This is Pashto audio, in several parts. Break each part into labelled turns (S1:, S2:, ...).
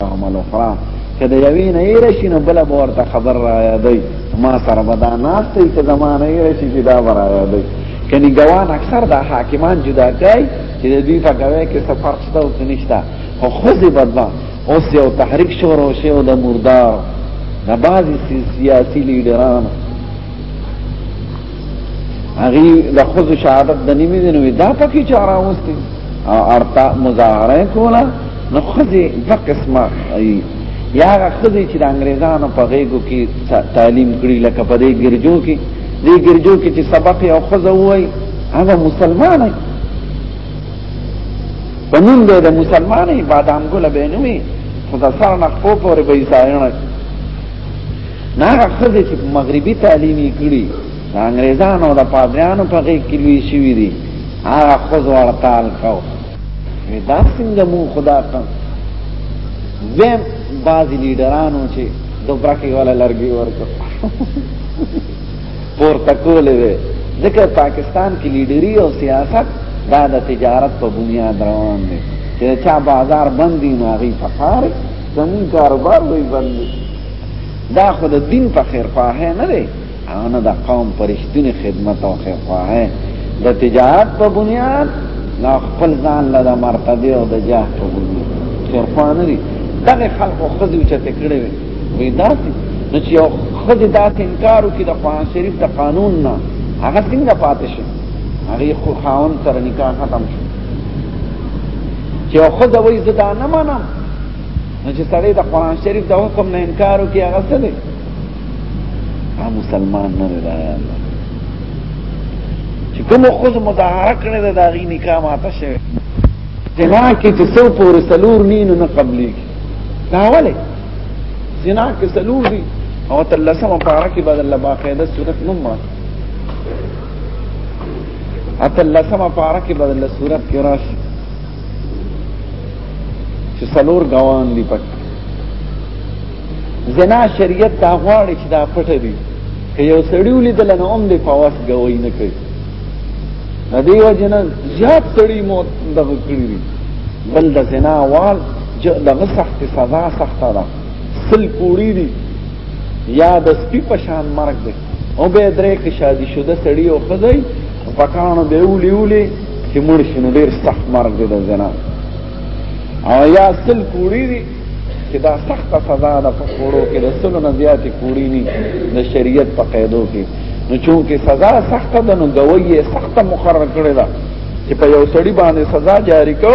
S1: عمل اخرى که د یوې نه یې راشي نو بله به ورته خبر را یادوي ما سره به دا ناسته وي که زما نه یې راشي چې دا به را یادوي که نګوان اکثر دا حاکمان جدا کوي چې د دوی په ګوی کې څه فرق شته او څه نشته خو ښځې به به اوس یو تحریک شروع شي او د مردار د بعضې سیاسي لیډرانو هغه د خود شهادت د نیمه دینو دا پکې چاره وستي او ارتا مظاهره کوله نو خزي د قسمه یا هغه خزي چې د انګريزانو په غیګو کې تعلیم کړی لکه په دې ګرجو کې دې ګرجو کې چې سبق او خزه وای هغه مسلمان دی په نوم دی د مسلمانې بادام ګل به نه وي خو د سر نه خو پورې به یې نه هغه خزه چې مغربي تعلیم یې کړی د انګريزانو د پادریانو په غي کې لوي شوی دي هغه خزه ورتال کو دا څنګه مو خدا ته زم باز لیډرانو چې دوبره کې ولا لرګي ورکو پور تکولې وي ځکه پاکستان کې لیډری او سیاست دا د تجارت په بنیاد روان دي چې چا بازار بندي نو هغه فقار زمون کاروبار وي بندي دا خو د دین په خیر خواهه نه دی او نه د قوم پرشتونی خدمت او خیر خواهه د تجارت په بنیاد لا خپل ځان له مرتبه او د جاه په بنیاد خیر خواه نه دی دغه خلکو خزو چته کړی وي وی داسې نو چې یو خزه داسې انکار وکړي د قرآن شریف د قانون نه هغه څنګه پاتې شي هغه خو خاون سره نکاح ختم شو چې خو دا وایي زه دا نه منم نو چې سړی د قران شریف د حکم نه انکار وکړي هغه څه دی هغه مسلمان نه دی الله چې کوم خود مظاهره کړی دا داغي نکاح ماته شوی زنا کې چې څو پورې سلور نین نه قبلي دا ولې زنا کې سلور دي او تلسم پارا کې بدل الله باقاعده صورت نوم ما اتلسم پارا کې بدل صورت کې راشي چې څلور غوان دی پک زنا شریعت دا غواړي چې دا پټ دی که یو سړی ولیدل نه هم دی فواس غوي نه کوي ندی وجنه زیات سړی موت دغه کړی بل د زنا وال دغه سخت سزا سخته ده سل کوړی دي یا د سپی په شان مرګ دی او به درې کې شادي شوه سړی او خدای پکانو به ولي ولي چې مړ شنو ډیر سخت مرګ دی د زنا او یا سل کوړی دی چې دا سخت سزا ده په کوړو کې د سلو نه زیاتې کوړی ني د شریعت په قیدو کې نو چونکه سزا سخته ده نو گوی سخته مقرر کړی ده چې په یو سړی باندې سزا جاری کو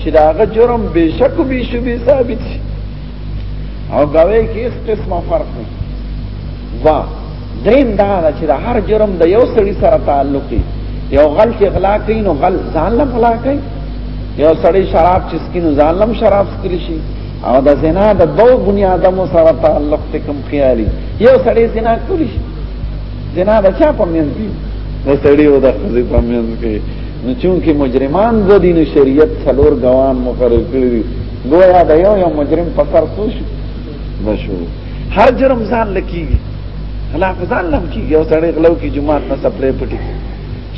S1: چې داغه جرم بشک به شوبې ثابت شي او گواهی کې هیڅ قسمه فرق نه وا دریم دا ده چې د هر جرم د یو سړي سره تعلق دی یو غل چې غلا کوي نو غل ځان له غلا کوي یو سړی شراب چې سکینو ځان له شراب سکلی شي او د زنا د دو بنیادمو سره تعلق ته کوم خیالي یو سړی زنا کولی شي زنا د چا په منځ دی د سړی او د خزې په منځ کې نو چونکه مجرمان زدي نو شریعت څلور غوان مقرر کړی گویا د یو یو مجرم په سر څه شو نشو هر جرم ځان لکیږي غلا ځان لم کیږي او سړی غلو کی جمعات نه سپلې پټي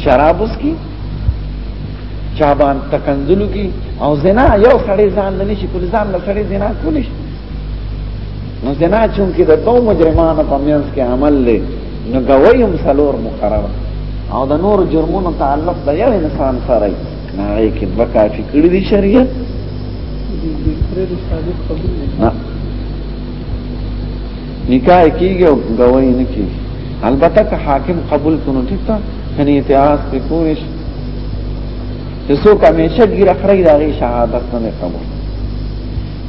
S1: شراب اس کی چابان تکنزلو کی او زنا یو سړی ځان لنی شي کول ځان له سړی زنا کول شي نو زنا چون کې د دوه مجرمانو په منځ کې عمل لې نو گوایم سلور مقرره او د نور جرمونو تعلق د یو انسان سره ناغی که دو کافی کردی دی شریعت نا نکاح کیږي او گواہی نه کیږي البته که حاکم قبول کونو ټیک تا کني اتهاس په کوش چې څوک همیشه ګیره خړی دا غي شهادت نه قبول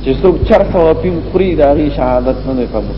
S1: چې څوک چرته وپیم خوري دا غي شهادت نه قبول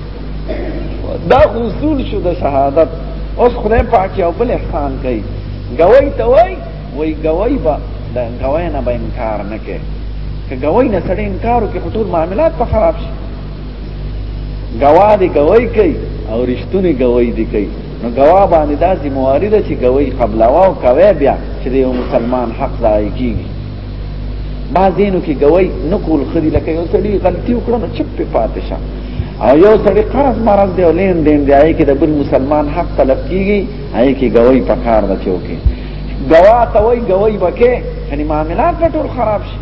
S1: دا حصول شو د شهادت اوس خدای پاک یو بل احسان کوي گوي ته وای وای گوي با دا گوي نه به انکار نه کوي که گوي نه سړی انکار وکړي ټول معاملات په خراب شي گوا دی گوي کوي او رښتونی گوي دی کوي نو گوا باندې دا ذمہ واری ده چې گوي قبلوا او کوي بیا چې یو مسلمان حق ځای کیږي بعضینو کې ګوي نقول خدي لکه یو سړي غلطي وکړه نو چپ په پاتې شه او یو سړي قرض مرز دی ولین دین دی آی کې د بل مسلمان حق طلب کیږي آی کې ګوي په کار د چوکي ګوا ته وای ګوي بکې یعنی معاملات به ټول خراب شي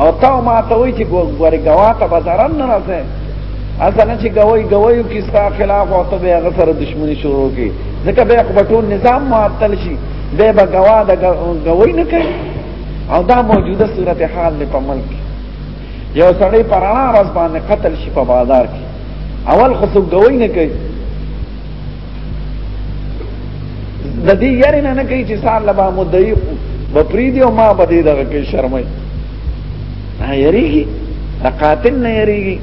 S1: او تا ما ته وای چې ګوري ګوا ته بازارن نه راځي اصلا چې ګوي ګوي کې ستا خلاف او ته به غسر دښمنی شروع کی ځکه به خپل نظام معطل شي دی به ګوا د ګوی نه کوي او دا موجوده صورت حال دی په ملک یو سړی پر اړه راز باندې قتل شي په بازار کې اول خو څوک ګوی نه کوي د دې یاري نه نه کوي چې سار لبا مدعي بپری دی او ما به دې دغه کې شرمای نه یریږي د قاتل نه یریږي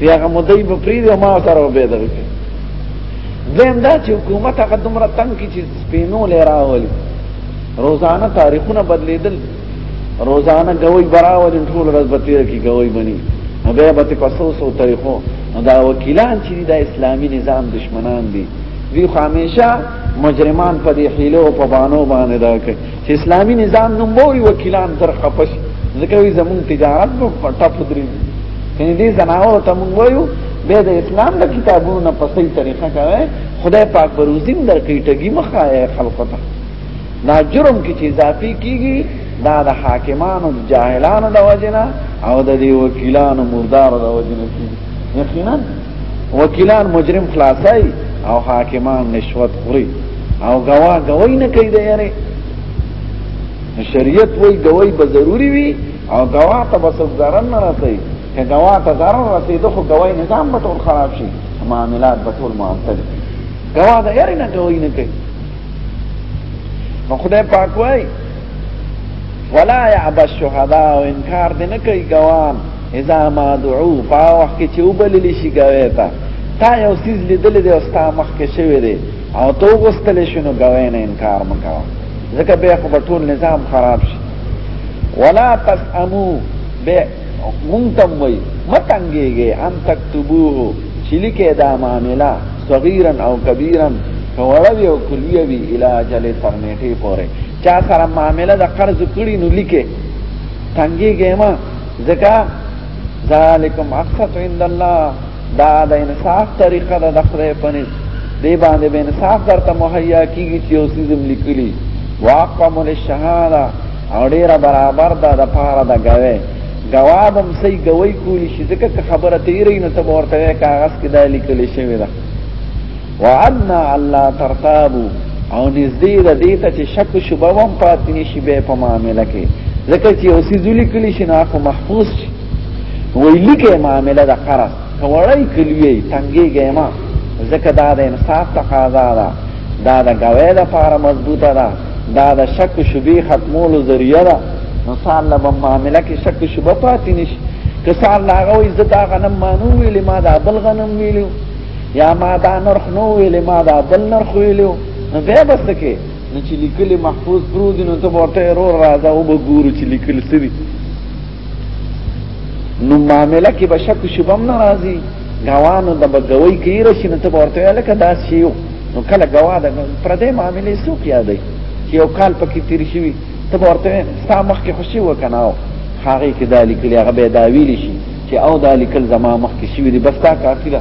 S1: دی هغه مدعي بپری دی او ما سره به دغه کې زم دا چې حکومت هغه دومره تنګ کی چې سپینو لراول روزانه تاریخونه بدلیدل روزانه غوي براول ټول ورځ به تیر کی غوي بني نو بیا به په سو سو طریقو نو دا وکیلان چې دا اسلامی نظام دشمنان دي دوی همیشه مجرمان په دې حیلو په بانو باندې دا کوي چې اسلامي نظام نوم ووري وکیلان در خپش ځکه وي زمون تجارت په پټه پدري کني دې زناور ته مونږ وایو به د اسلام د کتابونو نه په صحیح طریقه کوي خدای پاک بروزین در کوي ټګي مخه خلقو ته دا جرم کې چې اضافي کیږي دا د حاکمانو د جاهلانو د وجنه او د دې وکیلانو مردار د وجنه کیږي یقینا وکیلان مجرم خلاصای او حاکمان نشوت خوري او گوا گوی نه کوي دی یاره شریعت وای گوی به ضروری وي او گوا ته بس ضرر نه راځي که گوا ته ضرر راځي د خو گوی نظام به ټول خراب شي معاملات به ټول معطل گوا د یاره نه گوی نه کوي نو خدای پاک وای ولا يعب الشهداء انکار دې نه کوي ګوان اذا ما دعو په وخت کې چې وبلل شي غوي تا تا یو سیز لیدل دی او ستا مخ کې شوی دی او تو غوستل شنو غوي نه انکار مکو ځکه به خو ټول نظام خراب شي ولا تسمو به مونتم وي متنګيږي ان تكتبوه چې لیکه دا معاملہ صغیرا او کبیرا کوړوي او کلیوي الی اجل ترنیټي پوره چا سره معاملہ د قرض کړی نو لیکه تنګيږي ما ځکه ذالکم اقصت عند الله دا د انصاف طریقه ده د خدای په نس دی باندې به انصاف درته مهیا کیږي چې اوسې زم لیکلي واقم للشهاده او ډیره برابر ده د پاره د غوي غوادم سي غوي کولی شي ځکه خبره تیرې نه ته ورته کاغذ کې دا لیکل شوی ده وعنا الله ترتابو او نږدې د دې ته چې شک شوبه وم پاتې نشي به په معاملې کې ځکه چې اوسې ځولې کلی شي نه خو محفوظ شي وی لیکه معاملې د قرض کوړی کلیوي تنګي ګما ځکه دا د انصاف تقاضا ده دا د غوې د فار مضبوطه ده دا د شک شوبې ختمولو ذریعہ ده نو سال له معاملې کې شک شوبه پاتې نشي که سال لاغوي زدا غنم مانو ویلې ما دا بل غنم ویلو یا ما دا نرخ نو ویل ما دا بل نرخ ویلو نو بیا بس کې نو چې لیکلي محفوظ پرو دي نو ته ورته رو راځه او وګورو چې لیکل څه دي نو معاملې کې بشک شوبم ناراضي غوانو د بګوي کې راشي نو ته ورته لکه دا شیو نو کله غوا د پردې معاملې سو کیا دی چې یو کال پکې تیر شي ته ورته ستا مخ کې خوشي وکناو هغه کې دالی کې هغه به دا ویل شي چې او دا لیکل زما مخ کې شوی دی بس دا کافی ده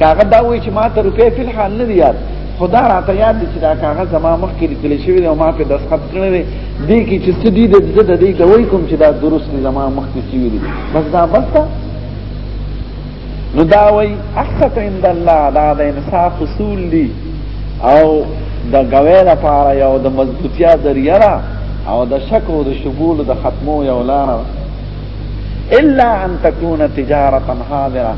S1: کاغه دا وایي چې ما ته روپې فل حال نه دی یاد خدا راته یاد دي چې دا کاغه زما مخ کې لیکل شوی دی او ما په دستخط کړی دی دې کې چې څه دي د دې د دې دوی کوم چې دا درست دی زما مخ کې شوی دی بس دا بس دا نو دا وایي اخت عند الله دا د انصاف اصول دی او د غوې لپاره یو د مضبوطیا ذریعہ او د شک او د شبول د ختمو یو لار الا ان تكون تجارتا حاضره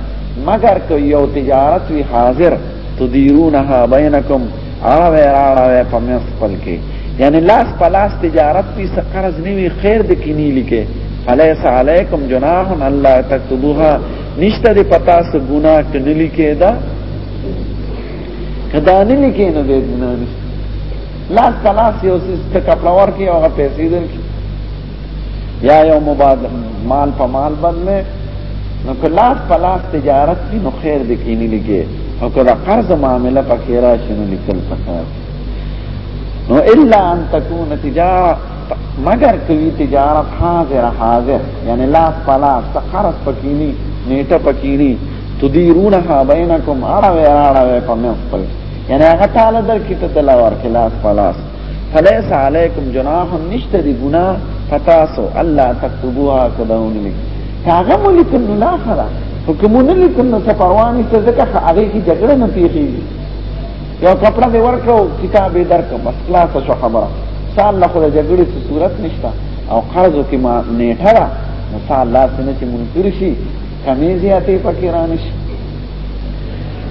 S1: مگر کو یو تجارت وی حاضر تدیرونها بینکم اړه راړه په مس خپل کې یعنی لاس په لاس تجارت پی سقرض نیوی خیر د کینی لیکه فلیس علیکم جناح الله تكتبوها نشته د پتا سو ګنا کنه لیکه دا کدا نه لیکه نه د ګنا نشته لاس په لاس یو څه کپړور کې هغه پیسې درکې یا یو مبادل مال په مال بدلې نو که لاس په لاس تجارت کی نو خیر دی کینی لګي او که دا قرض معامله په خیر راشي نو لیکل پکار نو الا ان تكون تجارت مگر کوي تجارت حاضر حاضر یعنی لاس په لاس ته قرض پکینی نیټه پکینی تدیرونها بینکم اړه وی اړه وی په مې خپل یعنی هغه تعالی در کې ته دلاور کې لاس په لاس فلیس علیکم جناح نشته دی ګنا پتاسو الله تكتبوها کداونی لیک هغه مو لیکل نو نه خلا حکمونه لیکل نو سپروانی ته ځکه هغه کی جګړه نه پیږي یو کپڑا دی ورکو کتاب درک بس خلاص شو خبره سال له خدای جګړې څه صورت نشته او قرضو کې ما نیټه را نو سال لا سنه چې منکر شي کمیزیاته پکې رانشي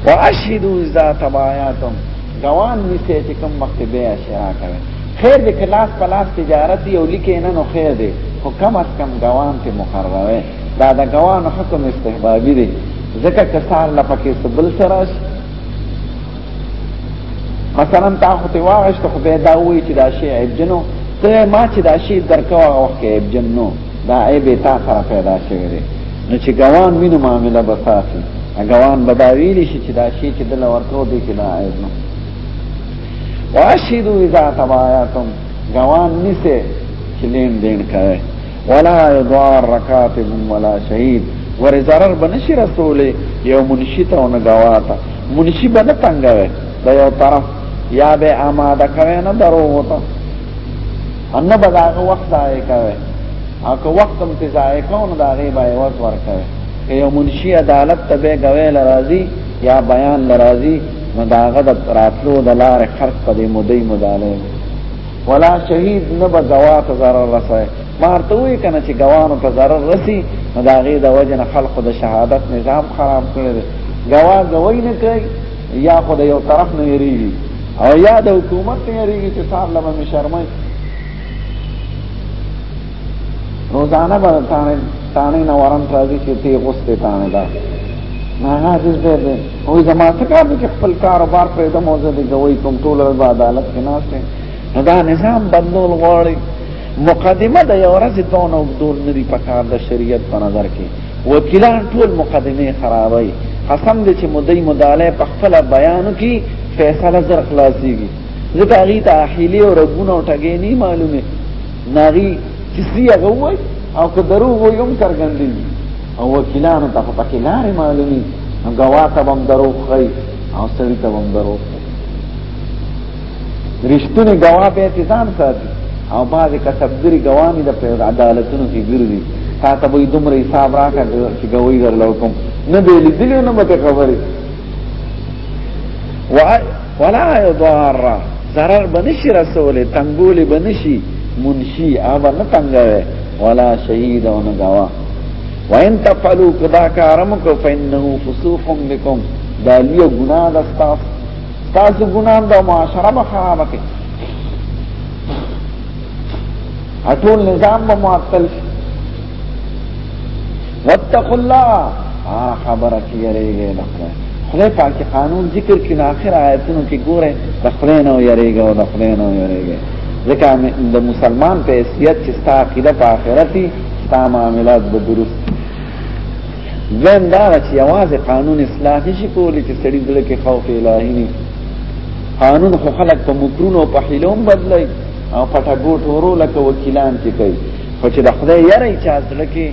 S1: واشهدوا اذا تبايعتم روان نیسه چې کوم وخت بیا شرا کوي خیر دې کلاس پلاس تجارت دی او لیکې نه نو خیر دې خو کم از کم ګوان ته مقرره دا د ګوان حکم استحبابي دی ځکه کسان لا پکې سبل سره مثلا تا خو ته واغشت خو به دا وایي چې دا شی عیب جنو ته ما چې دا شی درکوه وخت کې عیب جنو دا عیب تا سره پیدا شوی دی نو چې ګوان وینو معامله به ساتي ګوان به دا ویلی شي چې دا شی چې دله ورکو دی کې دا عیب نو واشهدو اذا تبایعتم ګوان نیسه چې لین دین کوي ولا یضار رکاتب ولا شهید ور zarar بنشي رسول یو منشی ته نه غواتا منشی بنه تنگوي دا یو طرف یا به آماده کوي نه درو وته ان نه بداغه وخت ضایع کوي او که وخت هم ته ضایع کوو نو دا غي به عوض ورکوي که یو منشي عدالت ته به غوي لرازي یا بیان لرازي نو داغه د راتلو د لار خرق په دې مودې مداله ولا شهید نه به گواه ته ضرر رسوي مارته وی کنه چې گواهانو ته ضرر رسی نو دا غي د وجه نه خلق د شهادت نظام خراب کړی گواه گوی نه کوي یا خو د یو طرف نه یریږي او یا د حکومت نه یریږي چې صاحب لمه می شرمای روزانه به تانه تانه نه ورن راځي چې تی غوسته تانه دا نه نه دې دې او زما څه کار دې خپل کاروبار پرې د موزه دې کوي کوم ټول به عدالت کې ناشته نو دا نظام بدلول غواړي مقدمه د یو ورځ دونه وګدول نه دی پکار د شریعت په نظر کې وکیلان ټول مقدمه خرابوي قسم دې چې مدعي مداله په خپل بیان کې فیصله زر خلاصيږي ځکه هغه ته احیلی او رګونه او ټګې نه معلومه ناغي چې سی هغه وای او که درو وای هم څرګندې او وکیلانو ته په کې لارې معلومي غوا ته هم درو خي او سړی ته هم درو رښتونی ګواه به اتزان ساتي او بعض کسبګری ګوانی د په عدالتونو کې ګرځي تا ته به دومره حساب راکړه چې ګوي درلو کوم نه به لیدلی نه به خبرې ولا يضار ضرر بنشي رسول تنګول بنشي منشي ابا نه تنګوي ولا شهيد او نه غوا وان تفعلوا كذا كارمكم فانه فسوق بكم دا لیو گناہ دستا تاسو ګنام دا معاشره به خراب کړي اټول نظام به معطل شي واتقوا الله ها خبره کې یریږي نه خدای خدای پاک قانون ذکر کړي اخر آیتونو کې ګوره د خدای نه یریږي او د خدای نه یریږي ځکه د مسلمان په حیثیت چې ستا عقیده په آخرت ستا معاملات به درست دویم دا چې یوازې قانون اصلاح نشي کولی چې سړي زړه کې خوف الهي نه قانون خو خلک په مکرونو او په حیلوم بدلای او پټه ګوټ ورو لکه وکیلان چې کوي خو چې د خدای یاره چا زړه کې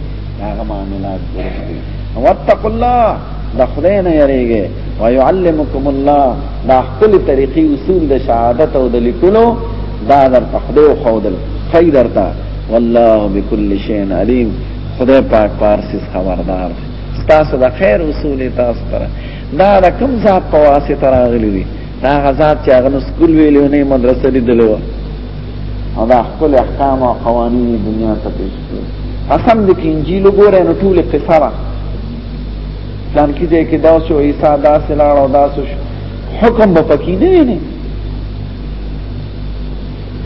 S1: هغه معاملات ورسوي واتقوا الله د خدای نه یریږي ويعلمکم الله دا خپل طریقې اصول د شهادت او د لیکلو دا در په خدای خو دل خیر درته والله بكل شيء عليم خدای پاک پارسیز خبردار دی ستاسو د خیر اصول تاسو سره دا د کوم ذات په واسطه راغلی دی دا غزاد چې هغه نو سکول ویلو نه مدرسې لیدلو او دا خپل احکام او قوانین دنیا ته پیش کړو قسم دې کې انجیل وګورئ نو ټول قصره پلان کې دې کې دا شو عیسی دا سلاړ او دا شو حکم به پکې نه نه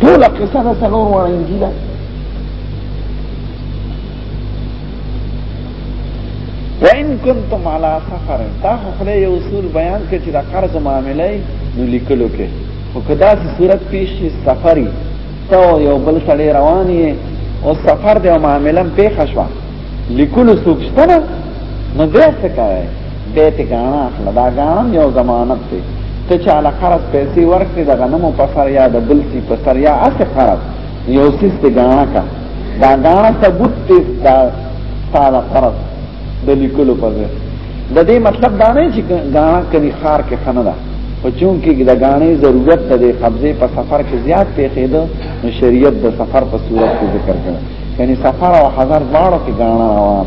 S1: ټول قصه ده څلور وړه انجیل وان کنتم علی سفر دا خو خدای یو اصول بیان کړي چې دا قرض معاملې نو لیکلو کې او کدا چې صورت پیش شي سفری ته یو بل سره روان یې او سفر دی او معاملې پیښ شوه لیکلو سوچتنه نو بیا څه کوي بیت غاڼه اخله دا غاڼه یو ضمانت دی ته چې علا قرض پیسې ورکړې د غنمو په سر یا د بل سی په سر یا اسې قرض یو سیس دی غاڼه کا دا غاڼه ثبوت دی دا تعالی قرض د لیکلو پر ځای د دې مطلب دا نه چې غاڼه کوي خار کې خنه ده او چون کې د غاڼې ضرورت ته د قبضه په سفر کې زیات پیښېده نو شریعت د سفر په صورت کې ذکر کړ یعنی سفر او حضر دواړو کې غاڼه روان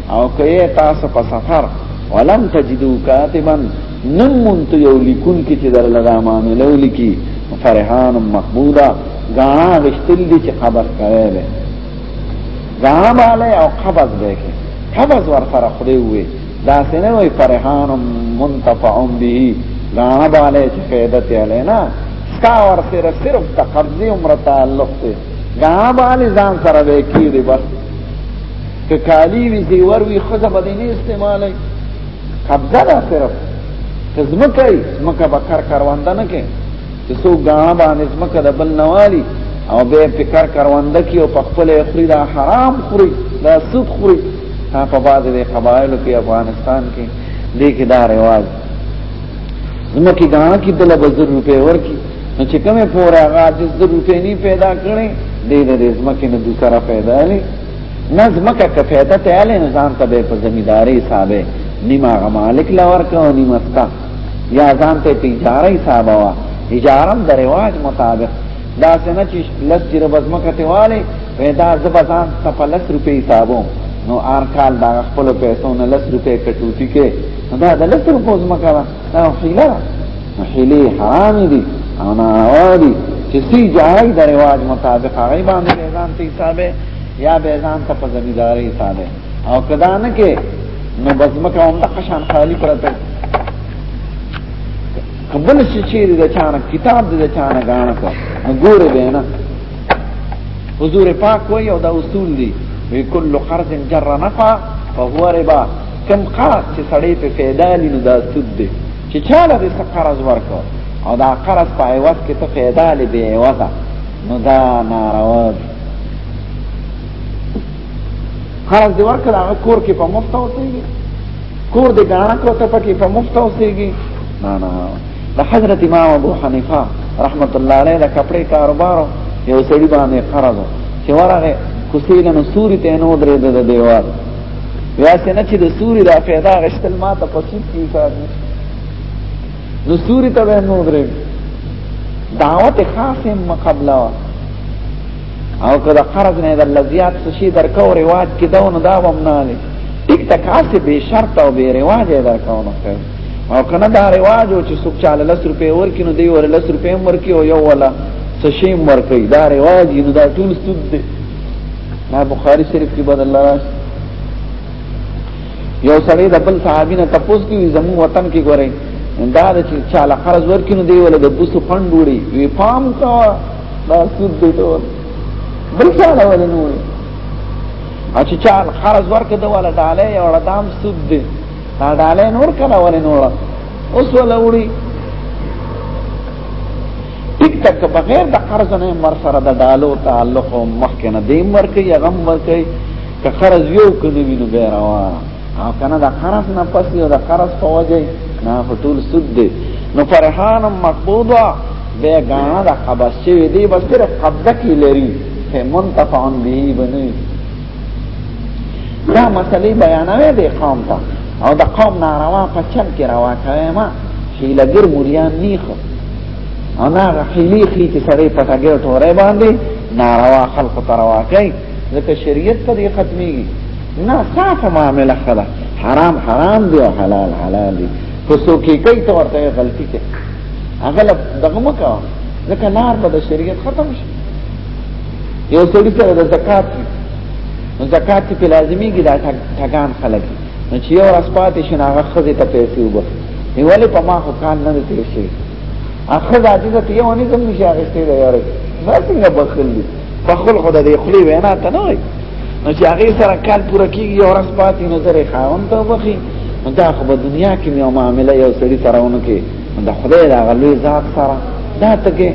S1: او که تاسو په سفر ولم تجدو کاتبا نمونت یو لیکون کی چې در لدا معاملو لیکي فرحان مقبولا غانا غشتل دي چې خبر کړي ده غانا باندې او قبض به کې قبض ور سره خوري وي دا څنګه وي فرحان منتفع به غانا باندې چې فائدہ ته لینا کا ور سره صرف تقرضی عمر تعلق ته غانا باندې ځان سره وکړي بس که کالی وی زیور وی خزه به نه استعمالای قبضه دا صرف که زمکه ای زمکه به کار کاروانده نه کې چې څو غاڼه باندې زمکه د بل نوالی او به فکر کاروانده کې او په خپل خوري دا حرام خوري دا سود خوري تا په بعض د قبایلو کې افغانستان کې دې کې دا رواج زمکه غاڼه کې دله به ضرور په ور کې نو چې کومه پورا غاجز د روپې نه پیدا کړي دې دې زمکه نه دوسرا پیدا نه نه زمکه که فیده ته الی نظام ته به په زمیداری حسابه نیمه هغه مالک له ورکه او نیمه ستا یا ځان ته په اجاره حسابه وه اجارم د رواج مطابق دا څنګه چې لس جره بزمکه ته والی پیدا زبزان ته په لس روپې حسابو نو آر کال دا خپل پیسو نه لس روپې کټوتی کې دا د لس روپو زمکه ده دا حیله ده حیلې حرام دي او ناروا دي چې سي جاري د رواج مطابق هغه باندې ځان ته حسابه یا به ځان ته په ځمیداري حسابه او کدا نه کې نو بزمکه هم د قشان خالی پرته قبل شي چې د چانه کتاب د چانه غاڼه کو ګوره به نه حضور پاک وای او دا اصول دي وی کل قرض جر نفع فهو ربا کم قرض چې سړی په فایده لینو دا سود دی چې چاله دې څه قرض ورکړ او دا قرض په عوض کې ته پیدا لې بې عوضه نو دا ناروا دي قرض دې ورکړ هغه کور کې په مفته اوسېږي کور دې ګاڼه کړو ته پکې په مفته اوسېږي نه نه د حضرت امام ابو حنیفه رحمت الله علیه د کپڑے کاروبار یو سړي باندې قرض چې ورغه کوسې له سوري ته نو درې د دیوال بیا څنګه چې د سوري دا پیدا غشتل ما ته پسیب کی کار نه نو سوري ته به نو درې دعوت خاصه مقابله وا او کله قرض نه در لزیات څه شي درکو رواج کې دا نو دا وم نه لې ټیک ټاک خاصه به شرط او به رواج درکو نو او کنه دا رواج او چې څوک چاله لس روپې ورکې نو دی ور لس روپې ورکې او یو ولا څه شي ورکې دا رواج نو دا ټول سود دی ما بخاری شریف کې بدل الله راځي یو سړی د بل صحابین ته پوس کې زمو وطن کې ګورې دا د چې چاله قرض ورکینو دی ولا د بوسو فند وړي وی پام کا دا سود دی ته بل چاله ولا نو وړي چې چاله قرض ورکې دا ولا ډاله یو دام سود دی دا ډاله نور کړه ولا نور اوس ولا وړي ټیک ټک بغیر د قرض نه مر سره د ډالو تعلق او مخکې نه دی مر کې یا غم مر کې که قرض یو کړي وینو به راوا او کنه د قرض نه پس یو د قرض په وجه نه ټول سود دی نو فرحان مقبوضه به غاڼه د قبض شوی دی بس پر قبضه کې لري ته منتفع به بنوي دا مسلې بیانوي د قوم ته او د قوم ناروا په چل کې روا کوي ما شي لګر مليان نه خو انا رحیلی خلی چې سړی پټګر ټوره باندې ناروا خلق تروا کوي ځکه شریعت په دې ختميږي نه صافه معاملې خلا حرام حرام دی او حلال حلال دی خو څوک یې کوي ته ورته غلطي کوي هغه دغه مکو ځکه نار به د شریعت ختم شي یو سړی سره د زکات نو زکات په لازمي کې دا ټکان خلک نو چې یو ورځ پاتې شي هغه خزه ته پیسې وبخ نیولې په ما خو کان نه تیر شي اخر ذاتي ته یو نه زم نشي هغه ستې دی یاره دا څنګه بخل دي بخل خدای دې خلی وینا ته نه وي نو چې هغه سره کال پوره کیږي یو ورځ پاتې نظر خاون ته وبخي نو دا خو په دنیا کې یو معاملې یو سړي سره ونه کې دا خدای دا غلوې ذات سره دا ته کې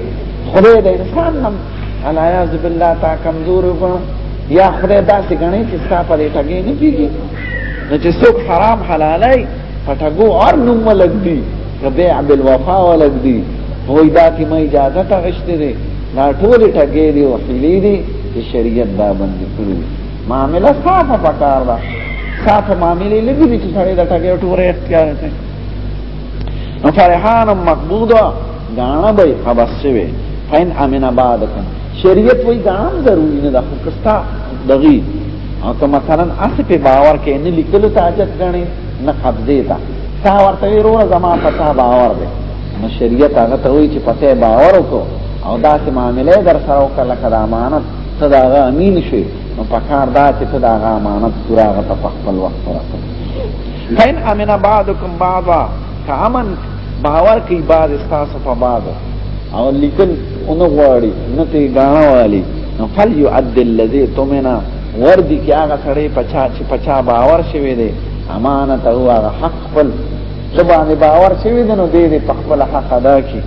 S1: خدای د انسان نم الا یاذ بالله تا کمزور وګڼو یا خدای داسې غنی چې ستا په دې ټګې نه کیږي نو چې څوک حرام حلالای په ټګو اور نوم لګ دی ربيع بالوفا ولګ دی وای دا کی ما اجازه ته غشته دي دا ټول ټګې دي او حیلې دي چې شریعت دا باندې کړو معاملې صافه پکار ده صافه معاملې لګې دي چې سړی دا ټګې ټوره اختیار کوي نو فرحان مقبوضه غاڼه به خبر شوی فین امن آباد کن شریعت وی غاڼه ضروری نه ده خو کستا دغی او که مثلا اسی په باور کې نه لیکلو ته حاجت غني نه قبضه ده تا ورته ورو زما پتا باور ده نو شریعت هغه ته وی چې پته باور وکړو او داسې معاملې در سره وکړه لکه د امانت ته دا غا امین شي نو په کار دا چې ته دا غا امانت پورا غته په خپل وخت سره فین امن بعضکم بعضا که امن باور کوي بعد استاسو په بعد او لیکن اونو غواړي نه ته غاڼه والی فل يعدل الذي تمنا وردی کې هغه سړی پچا چې پچا باور شوی دی امانت او هغه حق خپل زبانه باور شوی دی نو دې دې په خپل حق ادا کی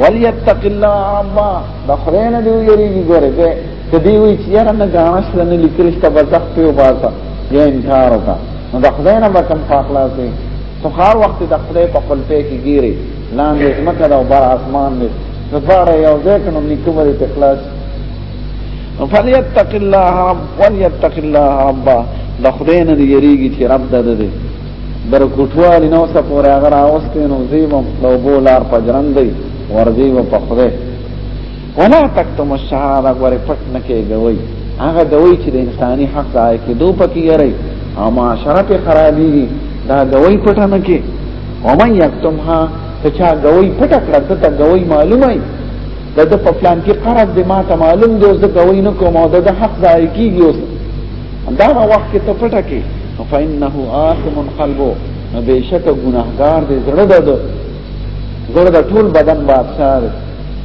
S1: وليتق الله ربا د خدای نه دی یریږي ګوره دې ته دی وی چې یاره نه غاڼه شل نه لیکل شته بزخ په واسه یې انکار وکړه نو د خدای نه به کوم فاصله خو خار وخت د خدای په قلفه کې ګیره لاندې ځمکه دا بر اسمان دی نو باړه یو ځای کنو لیکوري په خلاص فلیتق الله رب ولیتق الله رب د خدای نه یریږي چې رب ده ده در کوټوال نو څه پورې هغه راوستي نو زیبم لو بولار پجرندې ورځي و په خدای ولا تکتم الشهاده غره پټ نه کېږي هغه دوی چې د انساني حق ځای کې دوه پکې یری او معاشره په خرابي دا دوی پټ نه کې ومن یکتمها ته چا دوی پټ کړه ته دوی معلومه ده د په پلان کې قرض دی ما ته معلوم دی اوس د دوی نه کوم او د حق ځای کېږي اوس دا وخت کې ته پټ کې فإنه آثم قلبه نو بشک ګناهګار دی زړه ده زړه د ټول بدن بادشاہ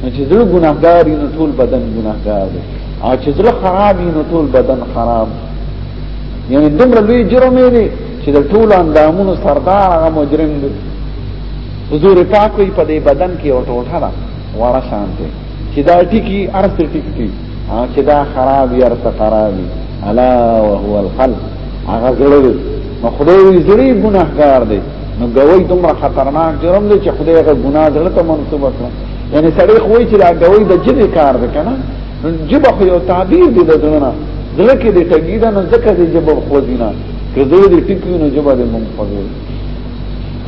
S1: نو چې زړه ګناهګار نو ټول بدن ګناهګار دی او چې زړه خراب نو ټول بدن خراب یعنی دومره لوی جرم دی چې د ټول اندامونو سردار هغه مجرم دی حضور پاک کوئی په دې بدن کې او ټوټه را واره شانته چې دا ټکی ارث ټکی چې دا خراب یا ارث خراب الا وهو القلب هغه زړه نو خدای زړه ګناهګار دی نو ګوي دومره خطرناک جرم دی چې خدای هغه ګناه زړه ته منسوب کړ یعنی سړی خو چې دا ګوي د جبه کار دی کنه نو جبه خو یو تعبیر دی د زړه زړه کې د ټګی دا نو ځکه د جبه خو دینه که زړه دې ټکی نو جبه دې مونږ پګو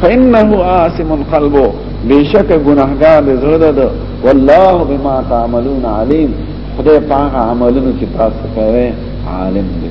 S1: فإنه آسم قلبه بشک ګناهګار دی زړه ده والله بما تعملون علیم خدای پاک عملونو چې تاسو کوي عالم دی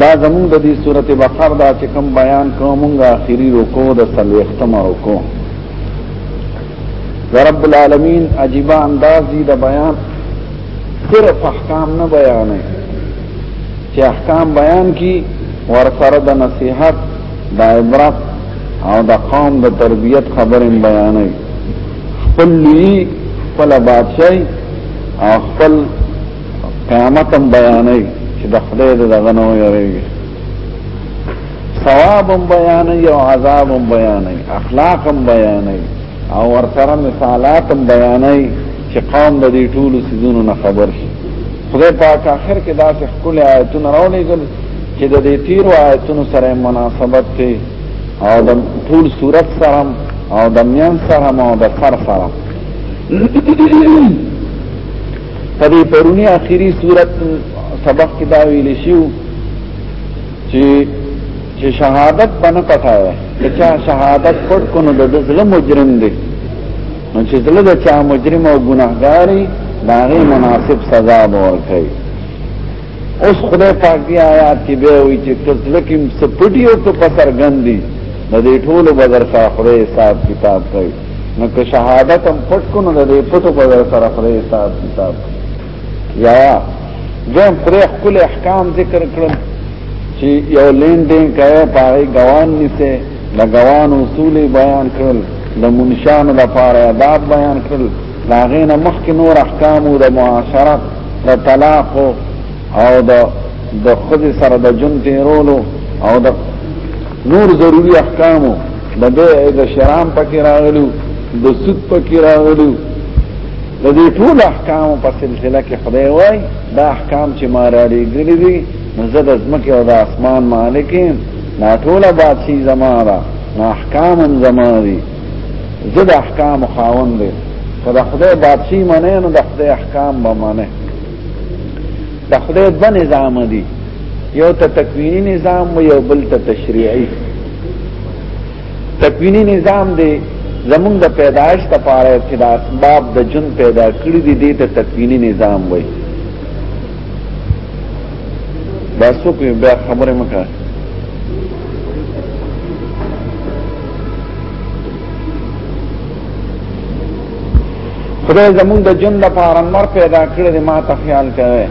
S1: دا زمون د دې سورته بقره دا چې کوم بیان کومه اخیری رکو د سلوختم رکو رب العالمین عجیب انداز دی د بیان صرف احکام نه بیان چې احکام بیان کی ورسره د نصیحت د عبرت او د قوم د تربیت خبرې بیانې خپل لوی خپل بادشاہي او خپل قیامت هم بیانوي چې د خدای د دغه نه ویریږي ثواب هم بیانوي او عذاب هم بیانوي اخلاق هم بیانوي او ورسره مثالات هم بیانوي چې قوم د دې ټولو سيزونو نه خبر شي خدای پاک آخر کې داسې خپل آیتونه راولېږل چې د دې تیرو آیتونو سره مناسبت دی او د ټول صورت سره او د میان سره او د سر سره په دې پرونی اخیری صورت سبق کې دا ویل شو چې چې شهادت باندې پټاوه چې چا شهادت پټ کو نو د ظلم مجرم دی نو چې دله د چا مجرم او ګناهګاری دا غي مناسب سزا ورکړي اوس خدای پاک دی آیات کې به وي چې کله کې سپټي او په سرګندي د دې ټول بدر سره خدای حساب کتاب کوي نو که شهادت هم پټ کو نو د دې پټو بدر سره خدای حساب کتاب یا زم پر خپل احکام ذکر کړم چې یو لین دین کوي پاره ګوان نيسه د ګوان اصول بیان کړل د منشان د پاره آداب بیان کړل لاغین مخک نور احکام د معاشرت د طلاق او د د خود سره د جن تیرولو او د نور ضروری احکام د بیع د شرام پکې راغلو د سود پکې راغلو د دې ټول احکام په سلسله کې خدای وای دا احکام چې ما را لېږلي دي نو زه د ځمکې او د اسمان مالک یم دا ټوله بادشي زما ده نو احکام هم زما دي زه د احکام خاون دی که د خدای بادشي منې نو د خدای احکام به منې د خدای دوه نظام دي یو ته تکوینی نظام و یو بل ته تشریعي تکوینی نظام دی زمونږ د پیدایش لپاره چې د اسباب د جن پیدا کړی دي دې ته تکوینی نظام وایي دا څوک بیا خبره مکه خدای زمونږ د جون د پاره مر پیدا کړی دی ما ته خیال کوي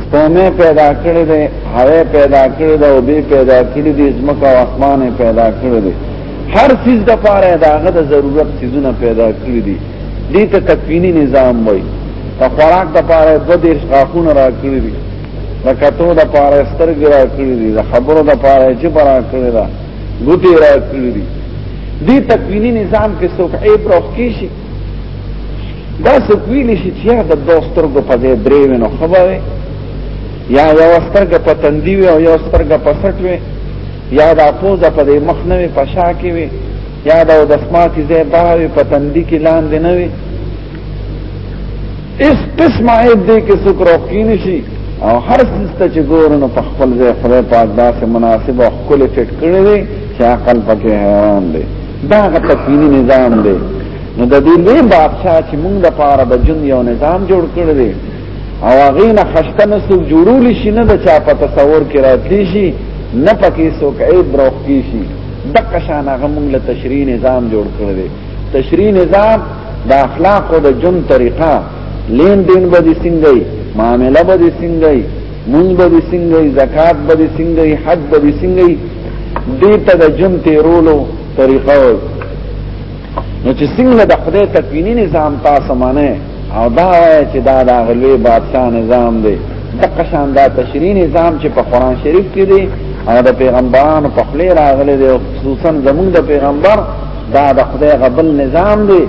S1: سپومه پیدا کړی دی هوا پیدا کړی دی او به پیدا کړی دی زمکه او اسمان پیدا کړی دی هر چیز د پاره داغه د ضرورت چیزونه پیدا کړی دي دې ته تکوینی نظام وایي د خوراک د پاره د دیش غاخونه را کړی دي د کتو د پاره سترګې را کړی دي د خبرو د پاره چې برا کړی ده ګوتې راکړي دي دې تکوینی نظام کې څوک عیب راوخی شي دا څوک ویلی شي چې یاره د دوه سترګو په ځای درې وي نو ښه به وي یا یوه سترګه په تندي وي او یوه سترګه په سټ وي یا دا پوزه په دې مخ نه وي په شا کې وي یا دا د اسماتي ځای بهر وي په تندي کې لاندې نه وي اس قسم عیب دی کې څوک روکی نشي او هر څه ته چې ګورنو په خپل ځای خدای پاک داسې مناسب او خپل فټ کړی دی چې عقل پکې حیران دی دا غ تکوینی نظام دی نو د دې لوی بادشاہ چې موږ د پاره د جن یو نظام جوړ کړی دی او هغه نه خشته نه څوک جوړول شي نه د چا په تصور کې راتلی شي نه پکې څوک عیب روختی شي دغه شان هغه موږ له تشریح نظام جوړ کړی دی تشریح نظام د اخلاق او د جن طریقه لین دین به دي څنګه معامله به دي څنګه مونږ به دي څنګه زکات به دي څنګه حج به دي څنګه دې ته د جن تیرولو طریقه وي نو چې څنګه د خدای تکوینی نظام تاسو معنی او دا وایي چې دا د غلوی بادشاہ نظام دی د قشان دا تشریح نظام چې په قران شریف کې دی او د پیغمبرانو په خلی راغلی دی خصوصا زمونږ د پیغمبر دا د خدای غبل نظام دی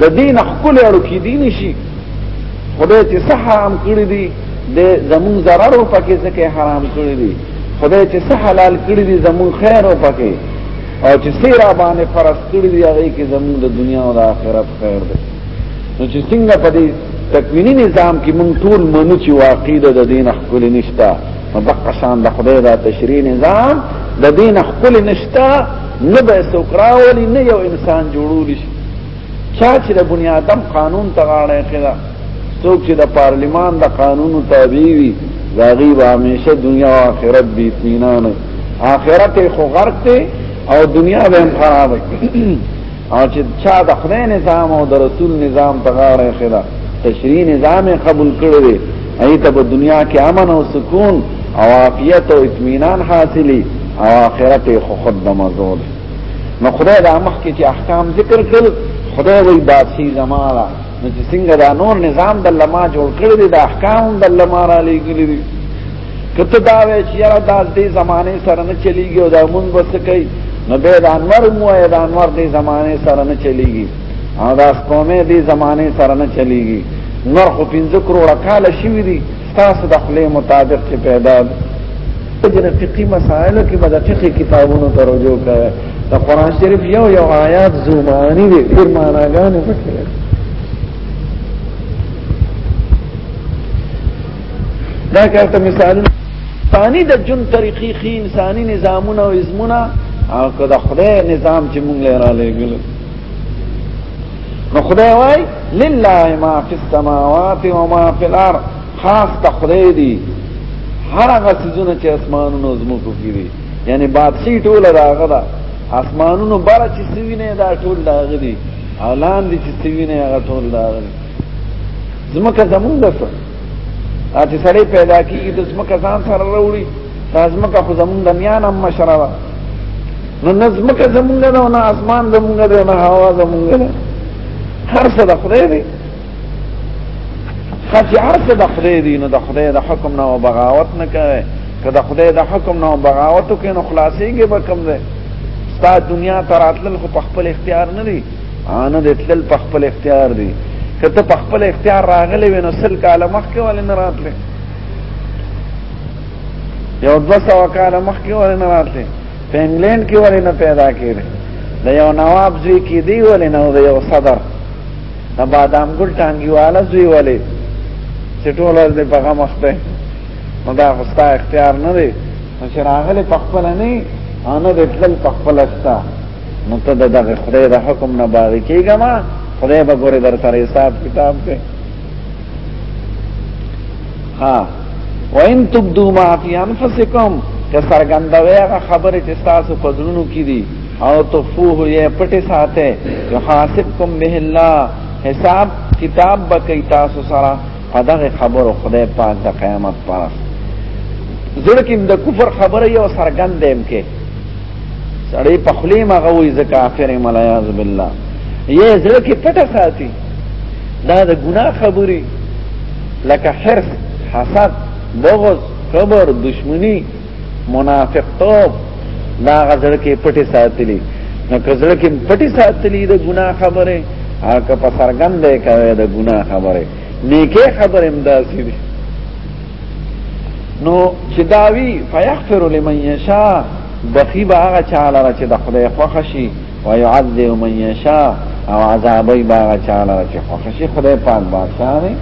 S1: د دین خپل اړو کې دین شي خدای چې صح حرام کړی دی د زمون ضرر او پکې څه کې حرام کړی دی خدای چې صح حلال کړی دی زمون خیر او پکې او چې سیرا باندې فرض کړی دی هغه کې زمون د دنیا او د آخرت خیر دی نو چې څنګه په دې تکوینی نظام کې مونږ ټول منو چې واقع د دین خپل نشتا نو بقشان د خدای دا تشریع نظام د دین خپل نشتا نه به څوک راولي نه یو انسان جوړول شي چا چې د بنی آدم قانون ته غاړه کړه څوک چې د پارلیمان د قانونو تابع وي هغه به همیشه دنیا او آخرت به اطمینان آخرت خو غرق دی او دنیا به هم خراب کړي او چې چا د خدای نظام او د رسول نظام په غاړه خدا تشریع نظام قبول کړی ای ته په دنیا کې امن او سکون او عافیت او اطمینان حاصلی او آخرت خو خود د مزول نو خدای د مخ کې چې احکام ذکر کړل خدای وی بادشي زمالا نو چې څنګه دا نور نظام د لما جوړ کړی دی د احکام د لما را لېږلی دی کته دا وای چې یاره دا دې زمانه سره نه چلیږي او دا مونږ بس کوي نو به دا انور مو یا دا انور دې زمانه سره نه چلیږي او دا قومه دې زمانه سره نه چلیږي نور خو پنځه کروڑه کال شوی دي تاسو د خپل مطابق چې پیدا جن فقهي مسائلو کې به د فقهي کتابونو ته رجوع کوي د قران شریف یو یو آیات زمانی دي ډیر معناګانې پکې دا کارته مثالونه ثاني د جون طریقې خي انساني نظامونه او ازمونه او که د خدای نظام چې مونږ لرا لګل نو خدای وای لله ما فی السماوات و ما فی الارض خاص ته خدای دی هر هغه سيزونه چې اسمانونو زموږ کې دي یعنی بادشاہي ټول راغه دا اسمانونو بار چې سوینه دا ټول داغه دي اعلان دي چې سوینه هغه ټول داغه زمکه زمونږ ده څه چې سړی پیدا کیږي د زمکه ځان سره راوړي دا زمکه خو زمونږ د میان هم مشره ده نو نه زمکه زمونږ ده او نه اسمان زمونږ ده نه هوا زمونږ ده هر څه د خدای دی خاصی هر څه د خدای دی نو د خدای د حکم نه بغاوت نه کوي که د خدای د حکم نه بغاوت کوي نو خلاصيږي به کوم ده ستا دنیا تراتل خو په خپل اختیار نه دی انا د تل په خپل اختیار دی کته په خپل اختیار راغلی وینو سل کاله مخکې ولې نه راتله یو دو سو کاله مخکې ولې نه راتله په انګلند کې ولې نه پیدا کېده د یو نواب زوی کې دی ولې نه د یو صدر د بادام ګل ټانګیواله زوی ولې چې ټول ورځ په هغه مخ ته نو دا خو ستا اختیار نه دی نو چې راغلی په خپله نه او نه د تلل په خپله ستا نو ته د دغه خدای د حکم نه باغ کېږه ما خدای به ګورې در سره حساب کتاب کوي ها وان تبدو ما فی انفسکم که سرګندوي هغه خبرې چې تاسو په زړونو کې دي او تفوه یې پټه ساته یو حاسبکم به الله حساب کتاب به کوي تاسو سره په دغه خبرو خدای پاک د قیامت پر زړه کې د کفر خبره یو سرګندې کې سړی په خلی مغوي زکه اخر ملا یاذ بالله یې زړه کې پټه ساتي دا د ګناه خبري لکه حرص حسد بغض کبر دشمنی منافق توب دا غزړه کې پټه ساتلی نو کزړه کې پټه ساتلی د ګناه خبره هغه په سرګندې کوي د ګناه خبره نیکه خبره امداسي دي نو چې داوی فیغفر لمن یشا بخی به هغه چا لره چې د خدای خوښ شي او يعذب من یشا او عذابي به هغه چا لره چې خوښ شي خدای پاک بادشاہ دی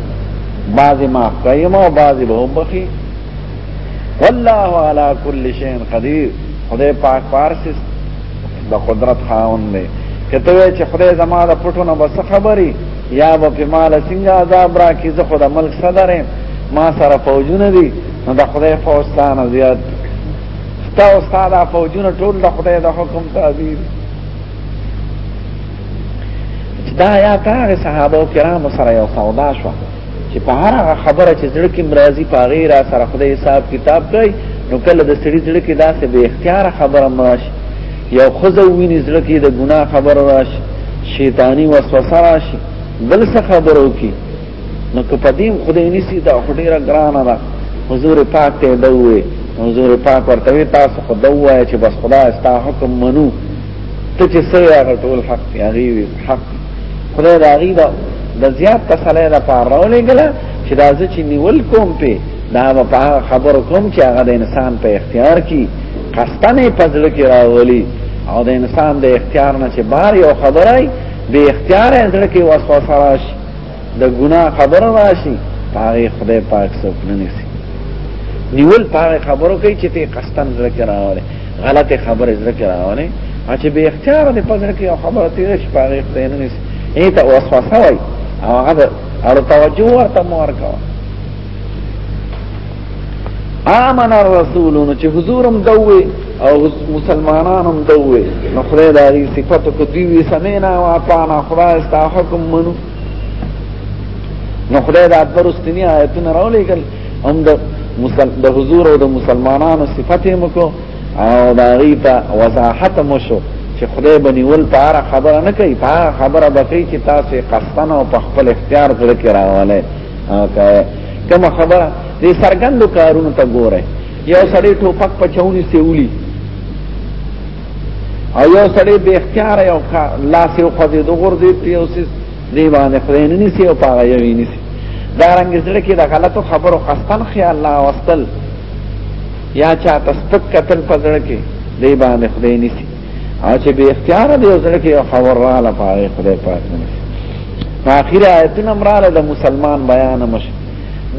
S1: بعضی معاف کوي او بعضی به وبخي والله على كل شيء قدير خدای پاک پارسس د قدرت خاوند دی کته چې خدای زما د پټو نه بس خبري یا به په مال څنګه عذاب راکې زه خو د ملک صدر یم ما سره فوجونه دي نو د خدای فوج ستانه زیات ستا او ستا دا فوجونه ټول د خدای د حکم تعبیر دا یا تاغه صحابه او کرام سره یو سودا شو چې په هر هغه خبره چې زړه کې مرضی په غیر سره خدای حساب کتاب کوي نو کله د سړي زړه کې داسې به اختیار خبره مراشي یو خزه ویني زړه کې د ګناه خبر راشي شیطانی وسوسه راشي بل څه خبرو کې نو که پدیم خدای نسی دا خډیره ګرانه ده حضور پاک ته دوی حضور پاک ورته تاسو خو دوی چې بس خدا استا حکم منو ته چې سوی هغه ټول حق دی هغه حق خدای دا غي دا د زیات تسلی را پارولې ګله چې دا چې نیول کوم په دا په خبرو کوم چې هغه د انسان په اختیار کې قصدنه پزړه کې راولي او د انسان د اختیار نه چې بار یو خبره به اختیار زړه کې وسوسه راشي د ګناه خبره راشي هغه خدای پاک څوک نه نسی نیول پاره خبرو کوي چې ته قصدن زړه کې راولي غلطه خبره زړه کې راولي چې به اختیار نه پزړه کې یو خبره تیر شي پاره خدای نه نسی ایته وسوسه وای او هغه اړ توجه ورته مور کوي آمن الرسول نو چې حضورم دوی او مسلمانانم دوی نو خدای داری صفت کو دیوی سمینا و اطانا خدای استا حکم منو نو خدای دا درستنی آیتون رو لیکل هم دا د حضور او د مسلمانانو صفت یې مکو او دا غي ته وضاحت مو شو چې خدای بني ول پار خبره نه کوي پار خبره بکې چې تاسو قصدن او په خپل اختیار سره کې راواله او کوم خبره دې سرګندو کارونو ته ګوره یو سړی ټوپک پچونی سیولی او یو سړی به اختیار یو لاس یو خدای د غور دی پیوسس دی باندې خلین نسی او پاغه یوی نسی دا رنګ زړه کې د غلطو خبرو قصدن خیال لا وستل یا چا تسپک قتل پزړه کې دی باندې خدای نسی او چې به اختیار دی او زړه کې یو خبر را لا پاره خدای پاک نه په اخر آیت نمبر را د مسلمان بیان مش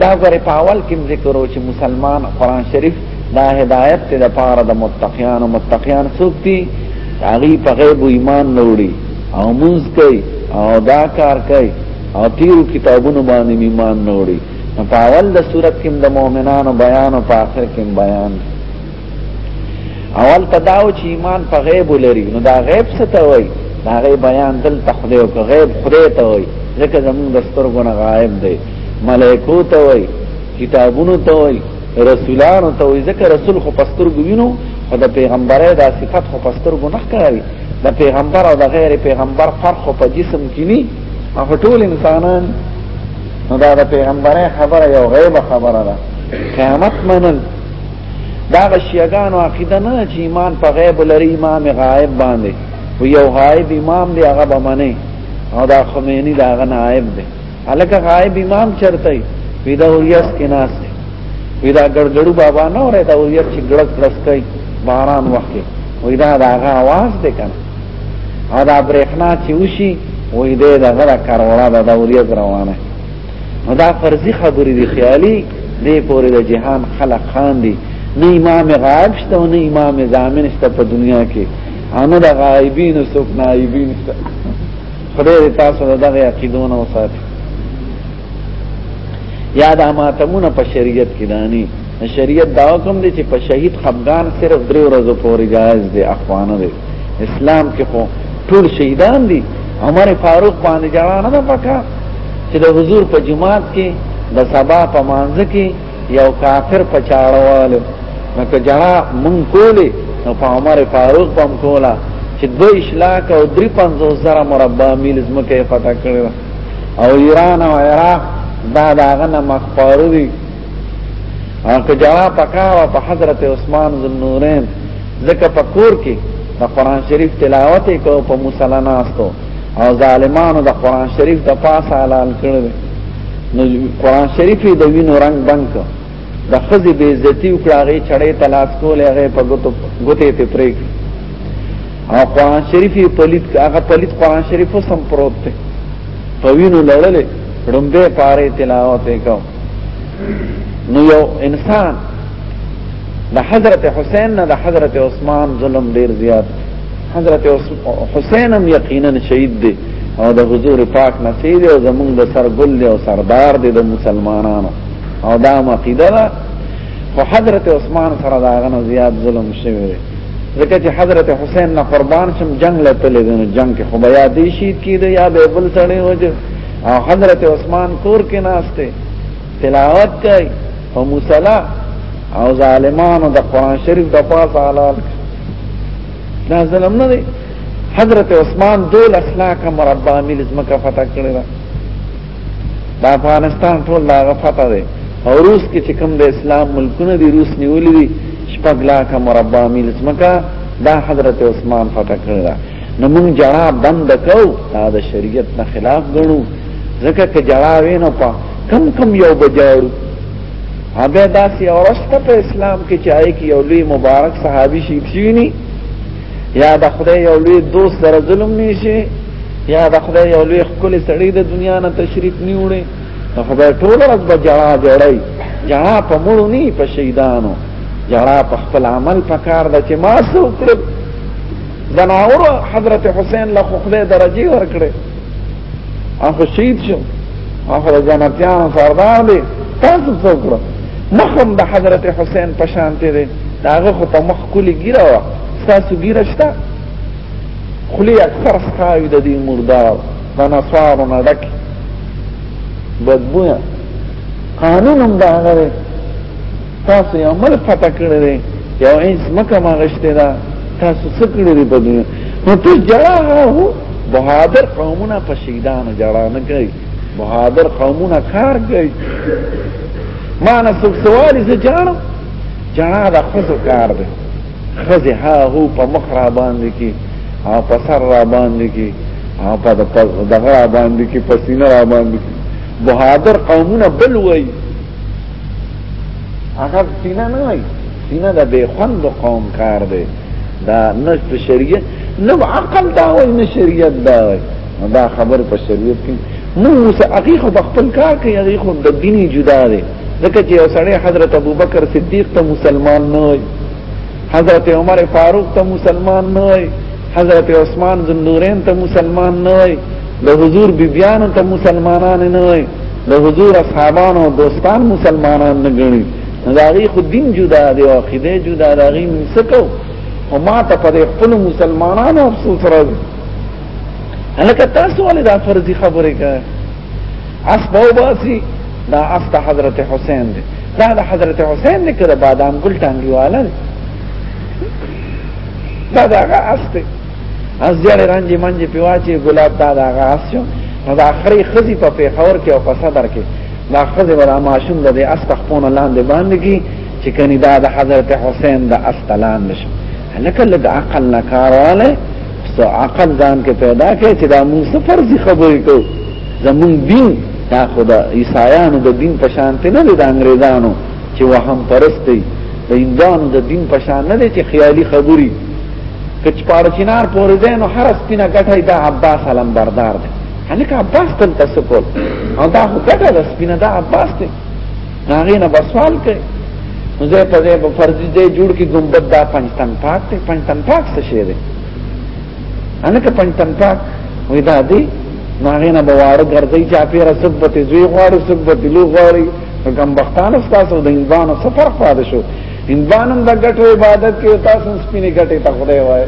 S1: دا غره په اول کې ذکر او چې مسلمان قران شریف دا هدایت ته د پاره د متقیان او متقیان څوک دي هغه په غیب ایمان نوړي او منځ کوي او دا کار کوي او تیرو کتابونو باندې ایمان نوړي په اول د صورت کې د مؤمنانو بیان او په اخر کې بیان اول تداو چې ایمان په غیب لري نو دا غیب څه ته وایي دا غیب بیان دل تخلیو که غیب خدای ته وایي ځکه زمونږ د سترګو نه غایب دی ملائکو ته وایي کتابونو ته وایي رسولانو ته وایي ځکه رسول خو په سترګو وینو خو د پیغمبرۍ دا صفت خو په سترګو نه ښکاري د پیغمبر او د غیر پیغمبر فرق خو په جسم کې ني هغه ټول انسانان نو دا د پیغمبرۍ خبره یو غیب خبره ده قیامت منل دا غشیګانو عقیده نه چې ایمان په غیب لري امام غائب باندې و یو غائب امام دی هغه به منی او دا خمینی دا هغه نائب دی الکه غائب امام چرته وي دا اوریاس کې ناس دی وی دا ګړګړو بابا نه وره دا اوریاس چې ګړک لسکای باران وخت وی دا دا هغه आवाज دی کنه او دا برېښنا چې وشي وې دې دا غره کاروړه دا اوریاس روانه نو دا فرضي خبرې دي خیالي دې پورې د جهان خلق خان دي نه امام غائب شته او نه امام ضامن شته په دنیا کې انا د غائبین او سوک نائبین شته خدای دې تاسو د دغه عقیدونه وساتي یا د ماتمونه په شریعت کې دانی شریعت دا حکم دی چې په شهید خفغان صرف درې ورځې پورې جایز دی اخوانه دی اسلام کې خو ټول شهیدان دي عمر فاروق باندې جړانه ده پکا چې د حضور په جماعت کې د سبا په مانځ کې یو کافر په چاړوالو نو که جنا مونږ کولې نو په عمر فاروق بم کولا چې دوه اشلاک او درې پنځو زره مربع میل زمکه فتح کړو او ایران او عراق دا داغه نه مخفارو دي او که جړا پکاوه په حضرت عثمان ذوالنورین ځکه په کور کې د قران شریف تلاوت کو په مصلی ناستو او ظالمانو د قران شریف د پاسه حلال کړل نو قران شریف د وینو رنگ بنک د خزي به عزتي او کړهغه چړې تلاش کول هغه په ګوتو ګوتې ته پرې او قران شریف په لیت هغه په لیت قران شریف سم پروت دی په وینو لړلې رمبه پاره تلاوت وکاو نو یو انسان د حضرت حسین نه د حضرت عثمان ظلم ډیر زیات حضرت حسین هم یقینا شهید دی او د حضور پاک نصیب او زمونږ د سرګل او سردار دی د مسلمانانو او دا عقیده ده خو حضرت عثمان سره دا غنه زیات ظلم شوی دی ځکه چې حضرت حسین نه قربان شم جنگ لته لیدنه جنگ کې خو بیا دې شهید کیده یا به بل سړی وځي او حضرت عثمان کور کې ناشته تلاوت کوي او مصلا او ظالمانو د قران شریف د پاسه حلال دا ظلم نه دی حضرت عثمان دول اخلاق مربع مل زمکه فتح کړی دا د افغانستان ټول دا فتح دی او روس کې چې کوم د اسلام ملکونه دی روس نیولې دي شپږ لاکه مربع مل زمکه دا حضرت عثمان فتح کړی دا نو موږ جړا بند کو دا د شریعت نه خلاف غنو ځکه چې جړا وینو په کم کم یو بجاړو هغه داسې اورسته په اسلام کې چې آی کې یو لوی مبارک صحابي شي کینی یا د خدای یو لوی دوست سره ظلم نشي یا د خدای یو لوی خپل سړی د دنیا نه تشریف نیوړي نو خدای ټول ورځ به جړا جړای جړا په مړو نه په شهیدانو جړا په خپل عمل پکار د چې ما سو کړو زناور حضرت حسین له خدای درجه ورکړي هغه شهید شو هغه جنتیان سردار دی تاسو څوک کړو مخم د حضرت حسین په شان ته دی داغه خو ته مخ کلی ګیره وا تاسو ګیره شته خلی اکثر ښکاوی د دې مردار د نصارو نه ډک بدبویا قانون هم داغه تاسو یو مل پټه کړی دی یو انس مکه ما غشته دا تاسو څه کړی دی په دنیا نو ته جړا هو بهادر قومونه په شهیدانو جړا نه کوي بهادر قومونه کار کوي ما نه څوک سوالي زه جاړم جړا د خزو کار دی خزه ها هو په مخ را باندې کې او په سر را باندې کې او په دغه را باندې کې په سینه را باندې کې بهادر قومونه بل وایي هغه سینه نه وای سینه د بے خوند قوم کار دی دا نشت شریعت نو عقل دا وای نه شریعت دا وای دا خبر په شریعت کې نو اوس حقیقت په خپل کار کې هغه خو د دیني جدا دی ځکه چې یو سړی حضرت ابوبکر صدیق ته مسلمان نه وای حضرت عمر فاروق ته مسلمان نه وای حضرت عثمان ذنورین ته مسلمان نه وای د حضور بیبیانو ته مسلمانان نه وای د حضور اصحابانو دوستان مسلمانان نه ګڼي داغي خو دین جدا دی او عقیده جدا داغي مسکو او ما ته پر خپل مسلمانانو افسوس راځي هلکه تاسو ولې دا فرضي خبرې کوي اسبو باسي دا استه حضرت حسین دی دا د حضرت حسین نه کړه بادام ګل ټانګي والا دا دا هغه استه از جړې رانجي منجي پیواچی ګلاب دا دا هغه اسو نو دا اخري خزي په پیښور کې او په صدر کې دا خزي ولا ماشوم د دې اسخ پون لاندې باندې کی چې کني دا د حضرت حسین د استلان نشو لکه لږ عقل نه کارواله څه عقل ځان کې پیدا کړي چې دا موږ څه فرضي خبرې کوو زمون دین دا خدا عیسایانو د دین په شان نه دي د انګريزانو چې وهم پرستي د انسانو د دین په شان نه دي چې خیالي خبري کچ پاړ چینار پورې ده نو هر سپینا کټای دا عباس علم بردار ده هلکه عباس تل تاسو کول او دا هغه ده سپینا دا عباس ده هغه نه بسوال کوي زه په دې په فرضي دې جوړ کې ګمبد دا پنځتن پاک ته پنځتن پاک څه شي دی انا که پنځتن پاک وې دا دی هغه نه بواره ګرځي چې اپیره سبت زوی غواړي سبت لو غواړي کوم بختانه تاسو د انسان سفر فاده شو انسانم د ګټو عبادت کې تاسو سپینې ګټې ته خدای وایي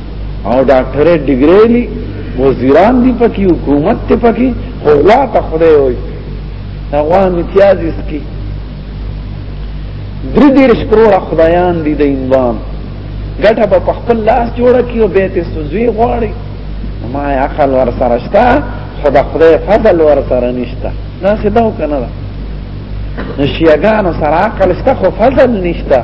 S1: او ډاکټرې ډیګرې لي وزیران دی پکې حکومت ته پکې خو وا ته خدای وي هغه امتیاز اسکی درې دیرش کروڑه خدایان دي د انوام ګټه په خپل لاس جوړه کیو به ته سوزوي غواړي ما عقل ور سره شته خدا خدای فضل ور سره نشته دا څه دا کنه نشیګانو سره عقل شته خو فضل نشته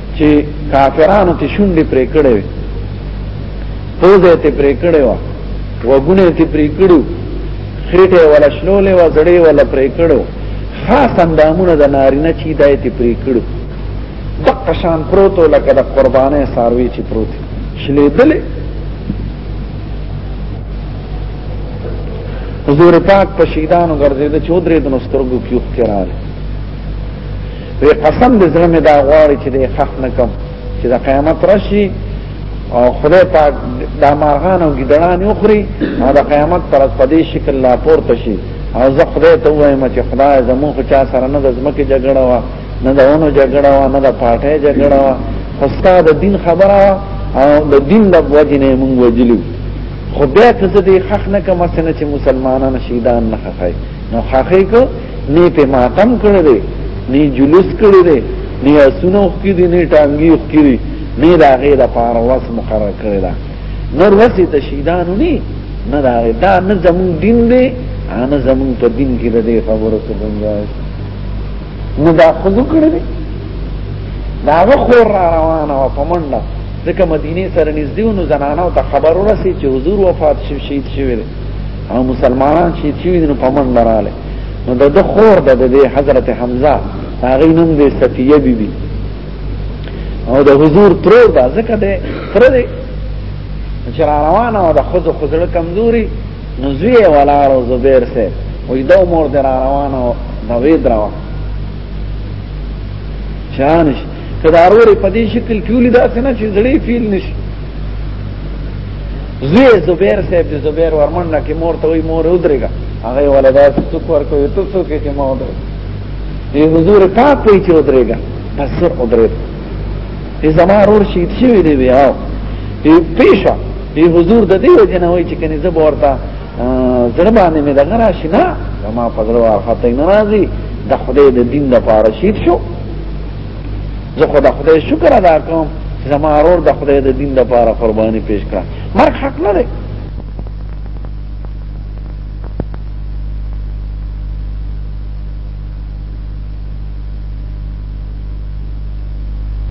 S1: چې کافرانو ته شونډې پرې کړې وي پوزه ته پرې کړې و وګونه ته پرې کړو خېټه ولا شلولې و زړې ولا پرې کړو خاص اندامونه د نارینه چې دای ته پرې کړو دقه شان پروتو لکه د قربانې ساروي چې پروت شلې دلې حضور پاک په شیدانو ګرځیده چودرې د نسترګو کیو کړه په قسم دې زړه مې دا غواړي چې دې خخ نه کوم چې د قیامت راشي او خدای پاک د مارغان او ګډړان یو خوري او د قیامت پر په دې شکل لا پورته شي او زه خدای ته وایم چې خدای زمو خو چا سره نه د زمکه جګړه وا نه د ونو جګړه وا نه د پاټه جګړه وا خو ستاسو د دین خبره او د دین د وجې نه مونږ وجلو خو بیا که زه دې خخ نه کوم چې مسلمانان شهیدان نه خخای نو خخې کو نه په ماتم کړی دی نه جلوس کړی دی نه اسونه وکړي دي نه ټانګي وکړي دي نه دا غي د پاره واس مقرر کړی دا نور وسې ته شهیدانو نه نه دا دا نه زمون دین دی انا زمون په دین کې د دې خبرو څه ګنجائش نه دا خود کړی دی دا خو را روانه و په منډه ځکه مدینه سره نږدې ونو زنانو ته خبر ورسې چې حضور وفات شوی شهید شوی او مسلمانان چې چې نو په من دراله نو د د خور د د حضرت حمزه هغه نوم دی صفیه بی بی او د حضور ترو دا ځکه ده تر دې چې روانه او د خود خزل کمزوري نو زوی ولا رو زبیر سه وې دا مور در روانه او د وې دروا شانش کداروري په دې شکل کیولې دا څنګه چې زړې فیل نشي زوی زبیر صاحب د زبیر ورمن نه کې مور ته وی مور ودرېګا هغه ولدا څوک ورکو ته څوک چې ما ودرې دی حضور تا په چې ودرېګا بس سر ودرې دی زما رور شهید شوی دی بیا دی پیشا دی حضور د دې وجه نه وای چې کني زه ورته زړه باندې مې دغه راشي نه ما په زړه ورخته نه راځي د خدای د دین لپاره شهید شو زه خو د خدای شکر ادا کوم چې زما ورور د خدای د دین لپاره قرباني پیش کړه مرګ حق نه دی